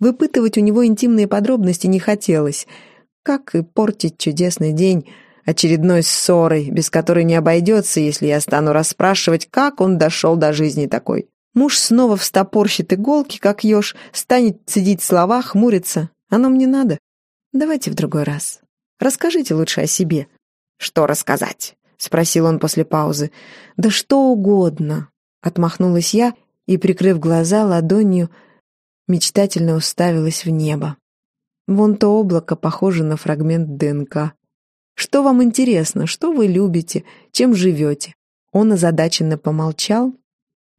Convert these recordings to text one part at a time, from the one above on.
Выпытывать у него интимные подробности не хотелось. Как и портить чудесный день очередной ссорой, без которой не обойдется, если я стану расспрашивать, как он дошел до жизни такой. Муж снова встопорщит иголки, как еж, станет цедить слова, хмуриться. Оно мне надо. Давайте в другой раз. Расскажите лучше о себе. Что рассказать? Спросил он после паузы. Да что угодно. Отмахнулась я и, прикрыв глаза ладонью, мечтательно уставилась в небо. Вон то облако похоже на фрагмент ДНК. Что вам интересно? Что вы любите? Чем живете? Он озадаченно помолчал.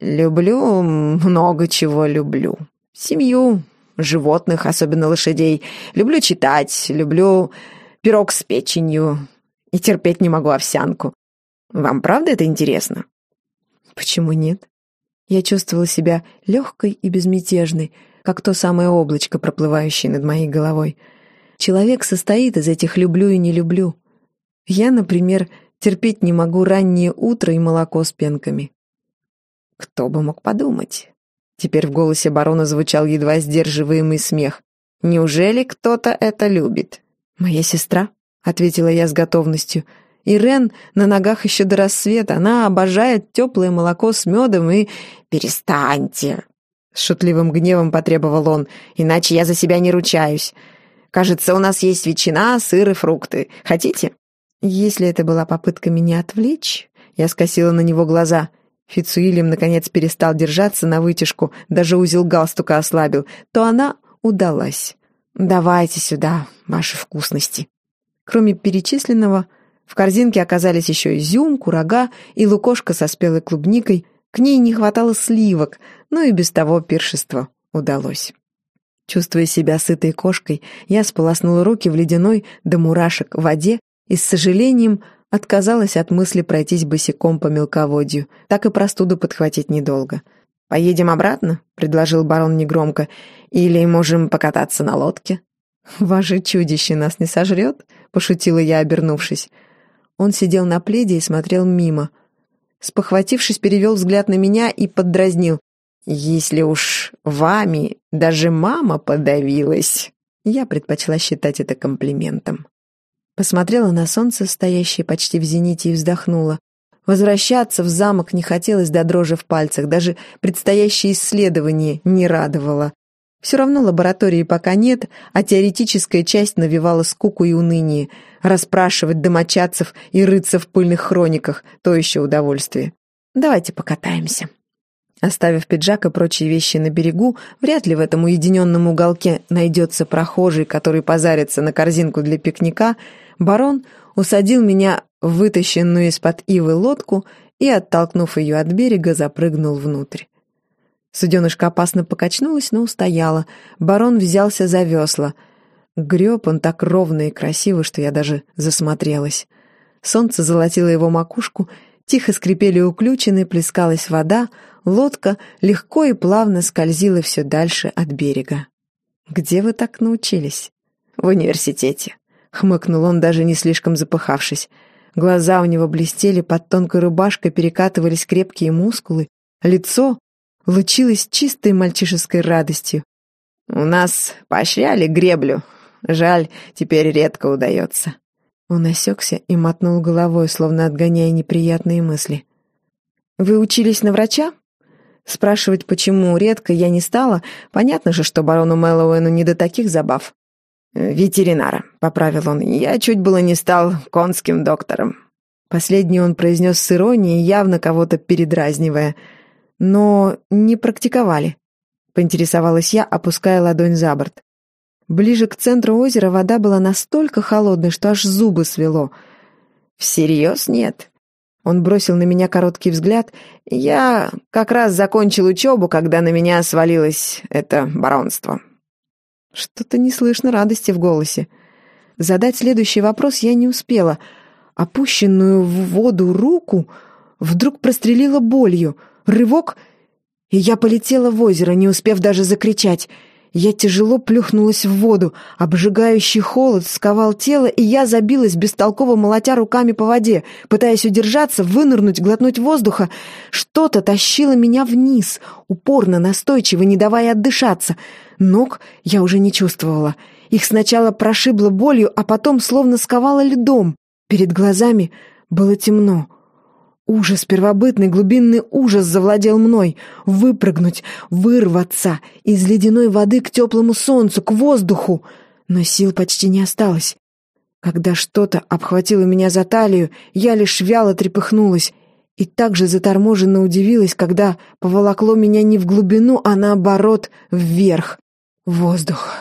«Люблю, много чего люблю. Семью, животных, особенно лошадей. Люблю читать, люблю пирог с печенью. И терпеть не могу овсянку. Вам правда это интересно?» «Почему нет?» Я чувствовала себя легкой и безмятежной, как то самое облачко, проплывающее над моей головой. Человек состоит из этих «люблю» и «не люблю». Я, например, терпеть не могу раннее утро и молоко с пенками. Кто бы мог подумать? Теперь в голосе барона звучал едва сдерживаемый смех. «Неужели кто-то это любит?» «Моя сестра», — ответила я с готовностью. «Ирен на ногах еще до рассвета. Она обожает теплое молоко с медом и...» «Перестаньте!» С шутливым гневом потребовал он. «Иначе я за себя не ручаюсь. Кажется, у нас есть ветчина, сыр и фрукты. Хотите?» Если это была попытка меня отвлечь, я скосила на него глаза. Фицуилем, наконец, перестал держаться на вытяжку, даже узел галстука ослабил, то она удалась. «Давайте сюда ваши вкусности». Кроме перечисленного, в корзинке оказались еще изюм, курага и лукошка со спелой клубникой. К ней не хватало сливок, но и без того пиршество удалось. Чувствуя себя сытой кошкой, я сполоснула руки в ледяной до мурашек воде и с сожалением отказалась от мысли пройтись босиком по мелководью. Так и простуду подхватить недолго. «Поедем обратно?» — предложил барон негромко. «Или можем покататься на лодке?» «Ваше чудище нас не сожрет?» — пошутила я, обернувшись. Он сидел на пледе и смотрел мимо. Спохватившись, перевел взгляд на меня и поддразнил. «Если уж вами даже мама подавилась!» Я предпочла считать это комплиментом. Посмотрела на солнце, стоящее почти в зените, и вздохнула. Возвращаться в замок не хотелось до дрожи в пальцах, даже предстоящее исследование не радовало. Все равно лаборатории пока нет, а теоретическая часть навевала скуку и уныние. Расспрашивать домочадцев и рыться в пыльных хрониках — то еще удовольствие. Давайте покатаемся. Оставив пиджак и прочие вещи на берегу, вряд ли в этом уединенном уголке найдется прохожий, который позарится на корзинку для пикника, барон усадил меня в вытащенную из-под ивы лодку и, оттолкнув ее от берега, запрыгнул внутрь. Суденышко опасно покачнулось, но устояло. Барон взялся за весла. Греб он так ровно и красиво, что я даже засмотрелась. Солнце золотило его макушку, тихо скрипели уключены, плескалась вода, лодка легко и плавно скользила все дальше от берега. «Где вы так научились?» «В университете», — хмыкнул он, даже не слишком запыхавшись. Глаза у него блестели, под тонкой рубашкой перекатывались крепкие мускулы, лицо лучилось чистой мальчишеской радостью. «У нас поощряли греблю. Жаль, теперь редко удается». Он осекся и мотнул головой, словно отгоняя неприятные мысли. «Вы учились на врача?» Спрашивать, почему редко, я не стала. Понятно же, что барону Мэллоуэну не до таких забав. «Ветеринара», — поправил он. «Я чуть было не стал конским доктором». Последний он произнес с иронией, явно кого-то передразнивая. «Но не практиковали», — поинтересовалась я, опуская ладонь за борт. Ближе к центру озера вода была настолько холодной, что аж зубы свело. «Всерьез нет?» Он бросил на меня короткий взгляд. «Я как раз закончил учебу, когда на меня свалилось это баронство». Что-то не слышно радости в голосе. Задать следующий вопрос я не успела. Опущенную в воду руку вдруг прострелила болью. Рывок, и я полетела в озеро, не успев даже закричать. Я тяжело плюхнулась в воду, обжигающий холод сковал тело, и я забилась, бестолково молотя руками по воде, пытаясь удержаться, вынырнуть, глотнуть воздуха. Что-то тащило меня вниз, упорно, настойчиво, не давая отдышаться. Ног я уже не чувствовала. Их сначала прошибло болью, а потом словно сковало льдом. Перед глазами было темно. Ужас, первобытный глубинный ужас завладел мной. Выпрыгнуть, вырваться из ледяной воды к теплому солнцу, к воздуху. Но сил почти не осталось. Когда что-то обхватило меня за талию, я лишь вяло трепыхнулась и также заторможенно удивилась, когда поволокло меня не в глубину, а наоборот, вверх. Воздух.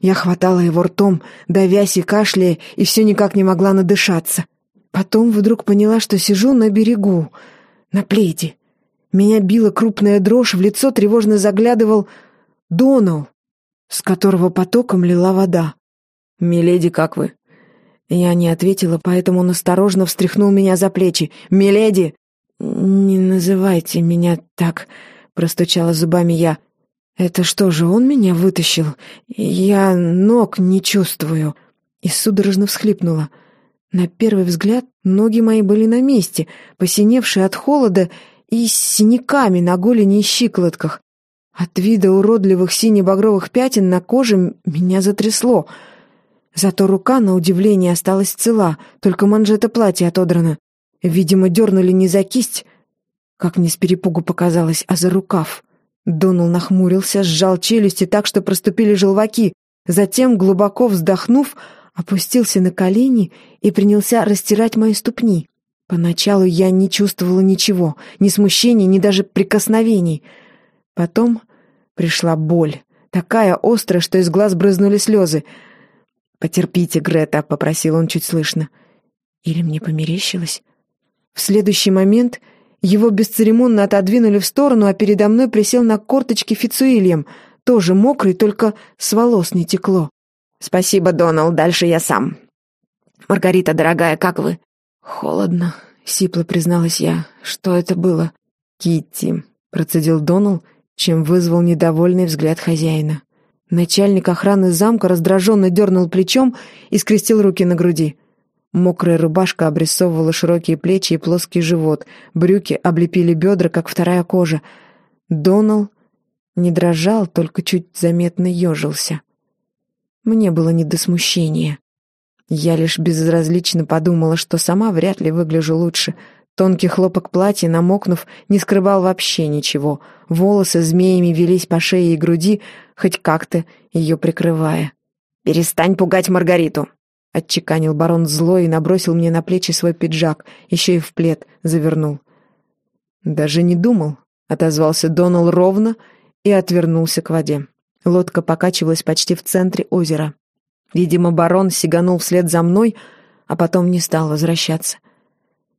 Я хватала его ртом, давясь и кашляя, и все никак не могла надышаться. Потом вдруг поняла, что сижу на берегу, на пледе. Меня била крупная дрожь, в лицо тревожно заглядывал Донал, с которого потоком лила вода. «Миледи, как вы?» Я не ответила, поэтому он осторожно встряхнул меня за плечи. «Миледи!» «Не называйте меня так», — простучала зубами я. «Это что же, он меня вытащил? Я ног не чувствую». И судорожно всхлипнула. На первый взгляд ноги мои были на месте, посиневшие от холода и с синяками на голени и щиколотках. От вида уродливых сине-багровых пятен на коже меня затрясло. Зато рука, на удивление, осталась цела, только манжета платья отодрана. Видимо, дернули не за кисть, как мне с перепугу показалось, а за рукав. Донал нахмурился, сжал челюсти так, что проступили желваки. Затем, глубоко вздохнув, опустился на колени и принялся растирать мои ступни. Поначалу я не чувствовала ничего, ни смущения, ни даже прикосновений. Потом пришла боль, такая острая, что из глаз брызнули слезы. «Потерпите, Грета», — попросил он чуть слышно. Или мне померещилось? В следующий момент его бесцеремонно отодвинули в сторону, а передо мной присел на корточки Фицуильям, тоже мокрый, только с волос не текло. «Спасибо, Донал, дальше я сам». «Маргарита, дорогая, как вы?» «Холодно», — сипло призналась я. «Что это было?» «Китти», — процедил Донал, чем вызвал недовольный взгляд хозяина. Начальник охраны замка раздраженно дернул плечом и скрестил руки на груди. Мокрая рубашка обрисовывала широкие плечи и плоский живот, брюки облепили бедра, как вторая кожа. Донал не дрожал, только чуть заметно ежился. Мне было не до смущения. Я лишь безразлично подумала, что сама вряд ли выгляжу лучше. Тонкий хлопок платья, намокнув, не скрывал вообще ничего. Волосы змеями велись по шее и груди, хоть как-то ее прикрывая. «Перестань пугать Маргариту!» — отчеканил барон злой и набросил мне на плечи свой пиджак, еще и в плед завернул. «Даже не думал», — отозвался Донал ровно и отвернулся к воде. Лодка покачивалась почти в центре озера. Видимо, барон сиганул вслед за мной, а потом не стал возвращаться.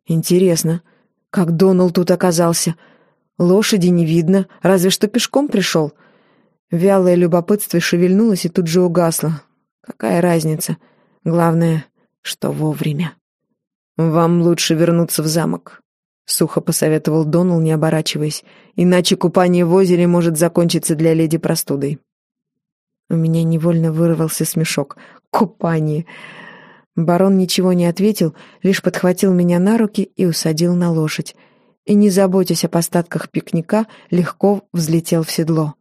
Интересно, как Донал тут оказался? Лошади не видно, разве что пешком пришел. Вялое любопытство шевельнулось и тут же угасло. Какая разница? Главное, что вовремя. «Вам лучше вернуться в замок», — сухо посоветовал Донал, не оборачиваясь, «иначе купание в озере может закончиться для леди простудой». У меня невольно вырвался смешок. «Купание!» Барон ничего не ответил, лишь подхватил меня на руки и усадил на лошадь. И, не заботясь о остатках пикника, легко взлетел в седло.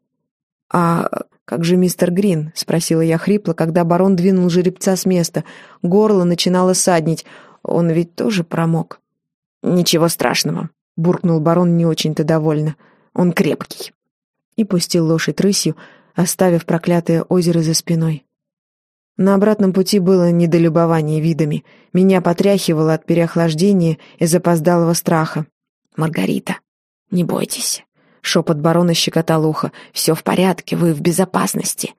«А как же мистер Грин?» — спросила я хрипло, когда барон двинул жеребца с места. Горло начинало саднить. Он ведь тоже промок. «Ничего страшного», — буркнул барон не очень-то довольно. «Он крепкий». И пустил лошадь рысью, оставив проклятое озеро за спиной. На обратном пути было недолюбование видами. Меня потряхивало от переохлаждения и запоздалого страха. «Маргарита, не бойтесь». Шепот барона щекотал ухо. «Все в порядке, вы в безопасности».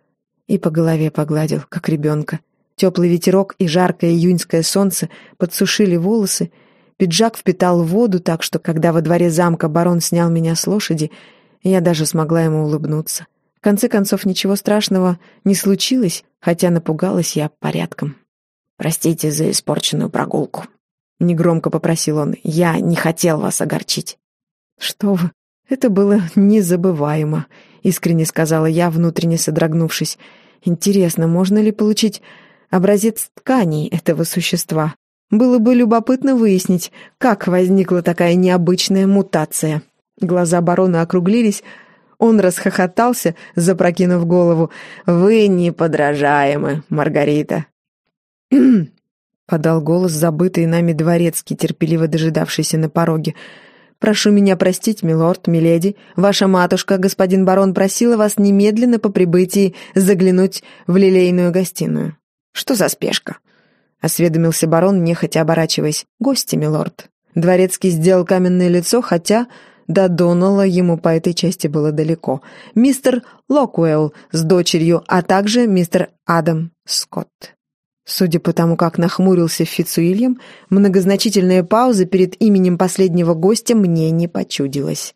И по голове погладил, как ребенка. Теплый ветерок и жаркое июньское солнце подсушили волосы. Пиджак впитал воду так, что, когда во дворе замка барон снял меня с лошади, я даже смогла ему улыбнуться. В конце концов, ничего страшного не случилось, хотя напугалась я порядком. «Простите за испорченную прогулку», — негромко попросил он. «Я не хотел вас огорчить». «Что вы, это было незабываемо. искренне сказала я, внутренне содрогнувшись. «Интересно, можно ли получить образец тканей этого существа? Было бы любопытно выяснить, как возникла такая необычная мутация». Глаза барона округлились, он расхохотался, запрокинув голову. «Вы неподражаемы, Маргарита!» подал голос забытый нами дворецкий, терпеливо дожидавшийся на пороге. «Прошу меня простить, милорд, миледи. Ваша матушка, господин барон, просила вас немедленно по прибытии заглянуть в лилейную гостиную». «Что за спешка?» — осведомился барон, нехотя оборачиваясь. «Гости, милорд». Дворецкий сделал каменное лицо, хотя до Донала ему по этой части было далеко. Мистер Локуэлл с дочерью, а также мистер Адам Скотт. Судя по тому, как нахмурился Фицуильям, многозначительная пауза перед именем последнего гостя мне не почудилась.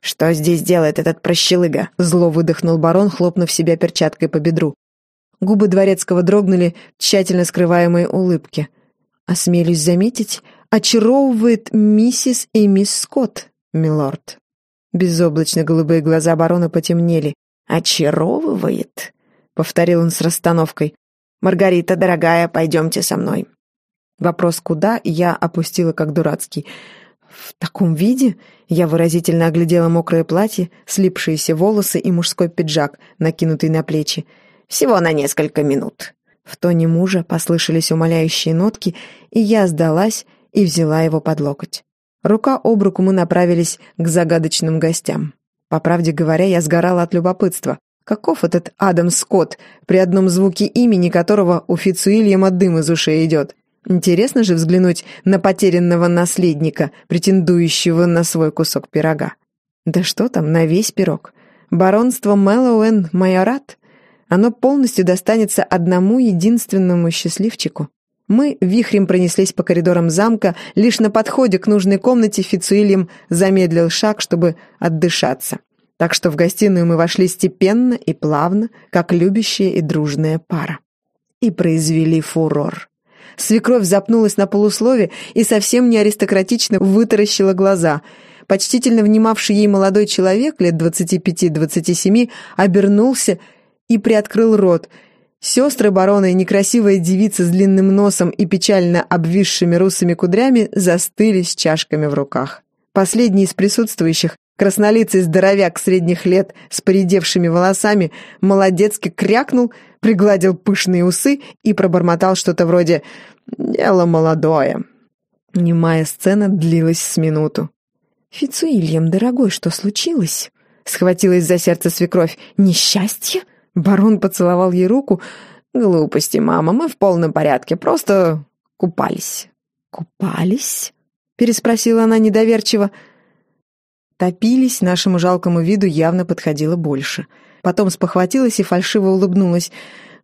«Что здесь делает этот прощелыга?» — зло выдохнул барон, хлопнув себя перчаткой по бедру. Губы дворецкого дрогнули в тщательно скрываемой улыбке. «Осмелюсь заметить, очаровывает миссис и мисс Скотт, милорд». Безоблачно-голубые глаза барона потемнели. «Очаровывает?» — повторил он с расстановкой. «Маргарита, дорогая, пойдемте со мной». Вопрос «куда?» я опустила как дурацкий. В таком виде я выразительно оглядела мокрое платье, слипшиеся волосы и мужской пиджак, накинутый на плечи. «Всего на несколько минут». В тоне мужа послышались умоляющие нотки, и я сдалась и взяла его под локоть. Рука об руку мы направились к загадочным гостям. По правде говоря, я сгорала от любопытства. Каков этот Адам Скотт, при одном звуке имени которого у Фицуильяма дым из ушей идет? Интересно же взглянуть на потерянного наследника, претендующего на свой кусок пирога. Да что там, на весь пирог. Баронство Мэллоуэн Майорат. Оно полностью достанется одному единственному счастливчику. Мы вихрем пронеслись по коридорам замка, лишь на подходе к нужной комнате Фицуильям замедлил шаг, чтобы отдышаться так что в гостиную мы вошли степенно и плавно, как любящая и дружная пара. И произвели фурор. Свекровь запнулась на полуслове и совсем не аристократично вытаращила глаза. Почтительно внимавший ей молодой человек лет двадцати пяти-двадцати семи обернулся и приоткрыл рот. Сестры барона и некрасивая девица с длинным носом и печально обвисшими русыми кудрями застыли с чашками в руках. Последний из присутствующих Краснолицый здоровяк средних лет с поредевшими волосами молодецки крякнул, пригладил пышные усы и пробормотал что-то вроде «дело молодое». Немая сцена длилась с минуту. «Фицуильям, дорогой, что случилось?» Схватилась за сердце свекровь. «Несчастье?» Барон поцеловал ей руку. «Глупости, мама, мы в полном порядке, просто купались». «Купались?» Переспросила она недоверчиво. Топились, нашему жалкому виду явно подходило больше. Потом спохватилась и фальшиво улыбнулась.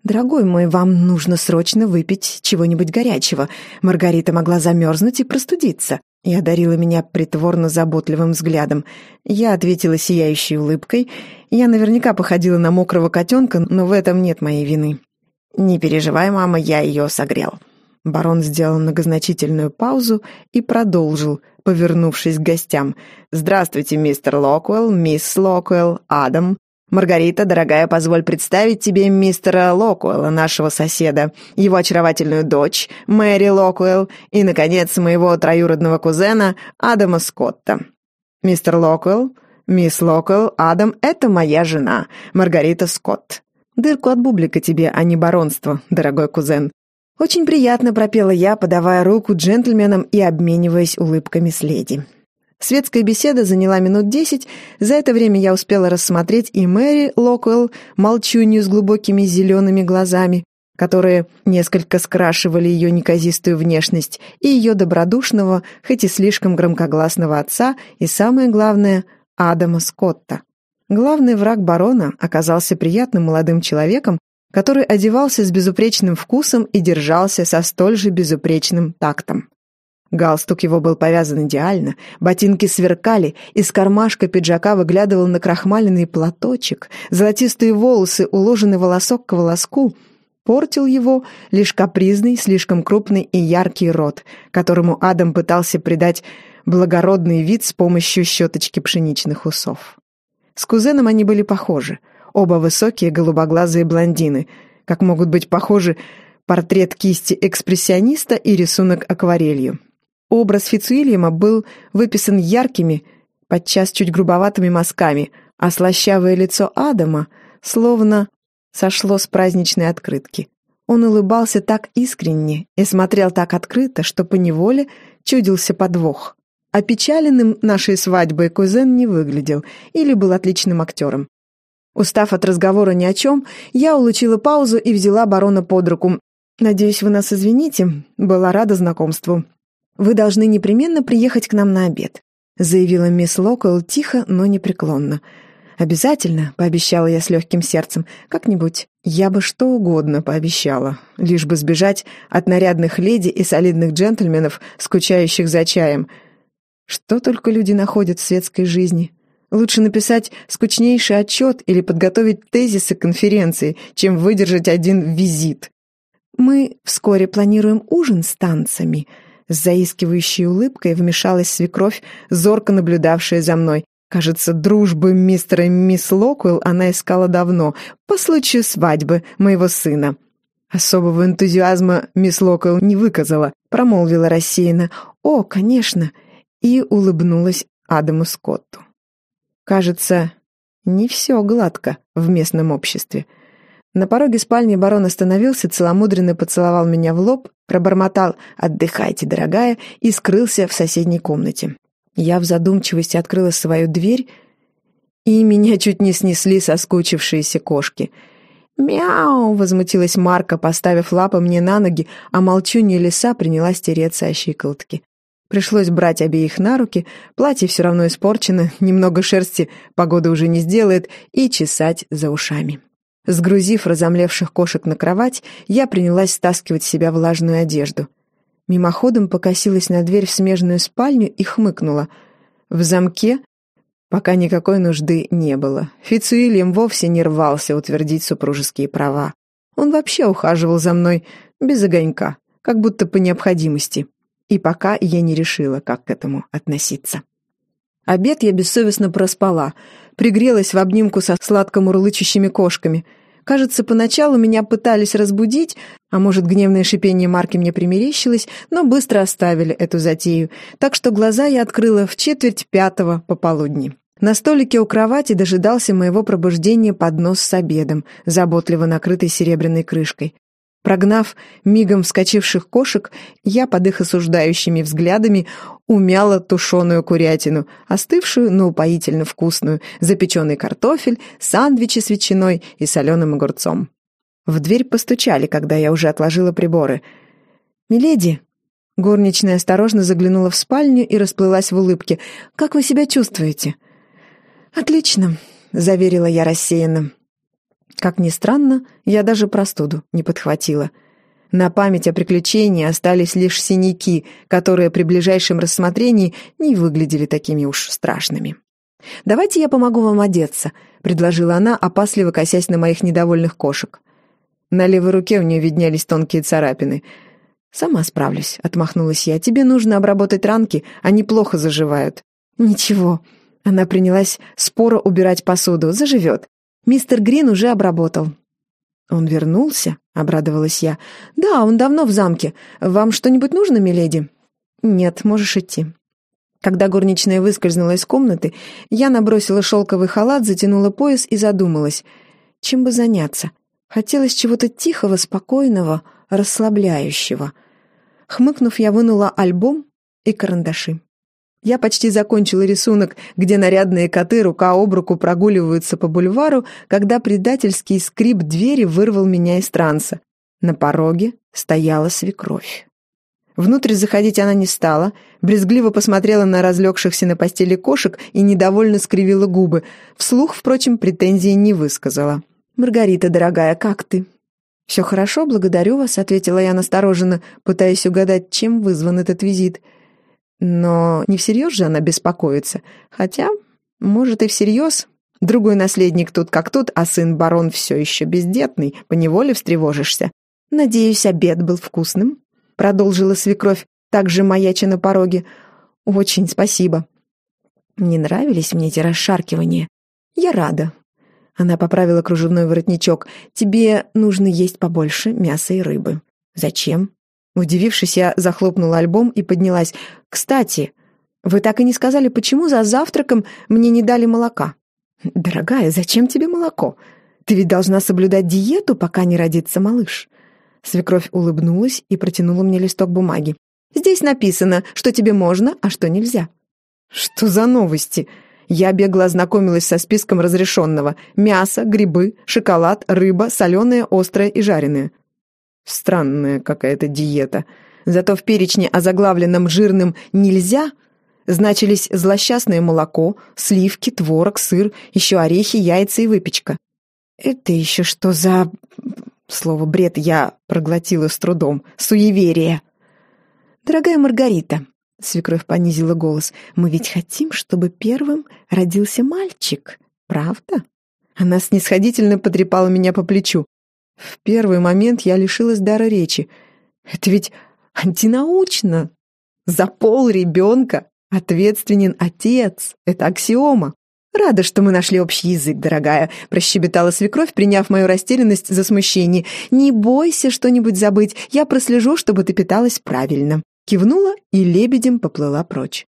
«Дорогой мой, вам нужно срочно выпить чего-нибудь горячего. Маргарита могла замерзнуть и простудиться». И одарила меня притворно заботливым взглядом. Я ответила сияющей улыбкой. Я наверняка походила на мокрого котенка, но в этом нет моей вины. «Не переживай, мама, я ее согрел». Барон сделал многозначительную паузу и продолжил, повернувшись к гостям. «Здравствуйте, мистер Локвелл, мисс Локвелл, Адам. Маргарита, дорогая, позволь представить тебе мистера Локвелла, нашего соседа, его очаровательную дочь, Мэри Локвелл, и, наконец, моего троюродного кузена Адама Скотта. Мистер Локвелл, мисс Локвелл, Адам — это моя жена, Маргарита Скотт. Дырку от бублика тебе, а не баронство, дорогой кузен. «Очень приятно», — пропела я, подавая руку джентльменам и обмениваясь улыбками с леди. Светская беседа заняла минут десять. За это время я успела рассмотреть и Мэри Локвелл, молчунью с глубокими зелеными глазами, которые несколько скрашивали ее неказистую внешность, и ее добродушного, хоть и слишком громкогласного отца, и, самое главное, Адама Скотта. Главный враг барона оказался приятным молодым человеком, который одевался с безупречным вкусом и держался со столь же безупречным тактом. Галстук его был повязан идеально, ботинки сверкали, из кармашка пиджака выглядывал накрахмаленный платочек, золотистые волосы, уложенный волосок к волоску, портил его лишь капризный, слишком крупный и яркий рот, которому Адам пытался придать благородный вид с помощью щеточки пшеничных усов. С кузеном они были похожи. Оба высокие, голубоглазые блондины. Как могут быть похожи портрет кисти экспрессиониста и рисунок акварелью. Образ Фицуильяма был выписан яркими, подчас чуть грубоватыми мазками, а слащавое лицо Адама словно сошло с праздничной открытки. Он улыбался так искренне и смотрел так открыто, что поневоле чудился подвох. Опечаленным нашей свадьбой кузен не выглядел или был отличным актером. Устав от разговора ни о чем, я улучила паузу и взяла барона под руку. «Надеюсь, вы нас извините. Была рада знакомству. Вы должны непременно приехать к нам на обед», заявила мисс Локвелл тихо, но непреклонно. «Обязательно», — пообещала я с легким сердцем. «Как-нибудь. Я бы что угодно пообещала, лишь бы сбежать от нарядных леди и солидных джентльменов, скучающих за чаем. Что только люди находят в светской жизни. Лучше написать скучнейший отчет или подготовить тезисы конференции, чем выдержать один визит. Мы вскоре планируем ужин с танцами». С заискивающей улыбкой вмешалась свекровь, зорко наблюдавшая за мной. Кажется, дружбы мистера и мисс Локвелл она искала давно, по случаю свадьбы моего сына. Особого энтузиазма мисс Локвелл не выказала, промолвила рассеянно «О, конечно!» и улыбнулась Адаму Скотту. Кажется, не все гладко в местном обществе. На пороге спальни барон остановился, целомудренно поцеловал меня в лоб, пробормотал «Отдыхайте, дорогая» и скрылся в соседней комнате. Я в задумчивости открыла свою дверь, и меня чуть не снесли соскучившиеся кошки. «Мяу!» — возмутилась Марка, поставив лапы мне на ноги, а молчунья лиса принялась тереться о щиколотки. Пришлось брать обеих на руки, платье все равно испорчено, немного шерсти погода уже не сделает, и чесать за ушами. Сгрузив разомлевших кошек на кровать, я принялась стаскивать с себя влажную одежду. Мимоходом покосилась на дверь в смежную спальню и хмыкнула. В замке пока никакой нужды не было. Фицуильям вовсе не рвался утвердить супружеские права. Он вообще ухаживал за мной без огонька, как будто по необходимости. И пока я не решила, как к этому относиться. Обед я бессовестно проспала, пригрелась в обнимку со сладко мурлычущими кошками — Кажется, поначалу меня пытались разбудить, а может, гневное шипение Марки мне примерещилось, но быстро оставили эту затею, так что глаза я открыла в четверть пятого пополудни. На столике у кровати дожидался моего пробуждения поднос с обедом, заботливо накрытый серебряной крышкой. Прогнав мигом вскочивших кошек, я под их осуждающими взглядами умяла тушеную курятину, остывшую, но упоительно вкусную, запеченный картофель, сандвичи с ветчиной и соленым огурцом. В дверь постучали, когда я уже отложила приборы. «Миледи!» Горничная осторожно заглянула в спальню и расплылась в улыбке. «Как вы себя чувствуете?» «Отлично», — заверила я рассеянно. Как ни странно, я даже простуду не подхватила. На память о приключении остались лишь синяки, которые при ближайшем рассмотрении не выглядели такими уж страшными. «Давайте я помогу вам одеться», — предложила она, опасливо косясь на моих недовольных кошек. На левой руке у нее виднелись тонкие царапины. «Сама справлюсь», — отмахнулась я. «Тебе нужно обработать ранки, они плохо заживают». «Ничего». Она принялась споро убирать посуду. «Заживет. Мистер Грин уже обработал». «Он вернулся?» — обрадовалась я. «Да, он давно в замке. Вам что-нибудь нужно, миледи?» «Нет, можешь идти». Когда горничная выскользнула из комнаты, я набросила шелковый халат, затянула пояс и задумалась. Чем бы заняться? Хотелось чего-то тихого, спокойного, расслабляющего. Хмыкнув, я вынула альбом и карандаши. Я почти закончила рисунок, где нарядные коты рука об руку прогуливаются по бульвару, когда предательский скрип двери вырвал меня из транса. На пороге стояла свекровь. Внутрь заходить она не стала, брезгливо посмотрела на разлегшихся на постели кошек и недовольно скривила губы. Вслух, впрочем, претензии не высказала. «Маргарита, дорогая, как ты?» «Все хорошо, благодарю вас», — ответила я настороженно, пытаясь угадать, чем вызван этот визит — но не всерьез же она беспокоится. Хотя, может, и всерьез. Другой наследник тут как тут, а сын барон все еще бездетный, поневоле встревожишься. «Надеюсь, обед был вкусным?» — продолжила свекровь, также маяча на пороге. «Очень спасибо». Не нравились мне эти расшаркивания. «Я рада». Она поправила кружевной воротничок. «Тебе нужно есть побольше мяса и рыбы». «Зачем?» Удивившись, я захлопнула альбом и поднялась. «Кстати, вы так и не сказали, почему за завтраком мне не дали молока?» «Дорогая, зачем тебе молоко? Ты ведь должна соблюдать диету, пока не родится малыш». Свекровь улыбнулась и протянула мне листок бумаги. «Здесь написано, что тебе можно, а что нельзя». «Что за новости?» Я бегло ознакомилась со списком разрешенного. Мясо, грибы, шоколад, рыба, соленое, острое и жареное. Странная какая-то диета. Зато в перечне, озаглавленном жирным «нельзя» значились злосчастное молоко, сливки, творог, сыр, еще орехи, яйца и выпечка. «Это еще что за...» Слово «бред» я проглотила с трудом. «Суеверие». «Дорогая Маргарита», — свекровь понизила голос, «мы ведь хотим, чтобы первым родился мальчик, правда?» Она снисходительно потрепала меня по плечу. В первый момент я лишилась дара речи. Это ведь антинаучно. За пол ребенка ответственен отец. Это аксиома. «Рада, что мы нашли общий язык, дорогая», — прощебетала свекровь, приняв мою растерянность за смущение. «Не бойся что-нибудь забыть, я прослежу, чтобы ты питалась правильно». Кивнула и лебедем поплыла прочь.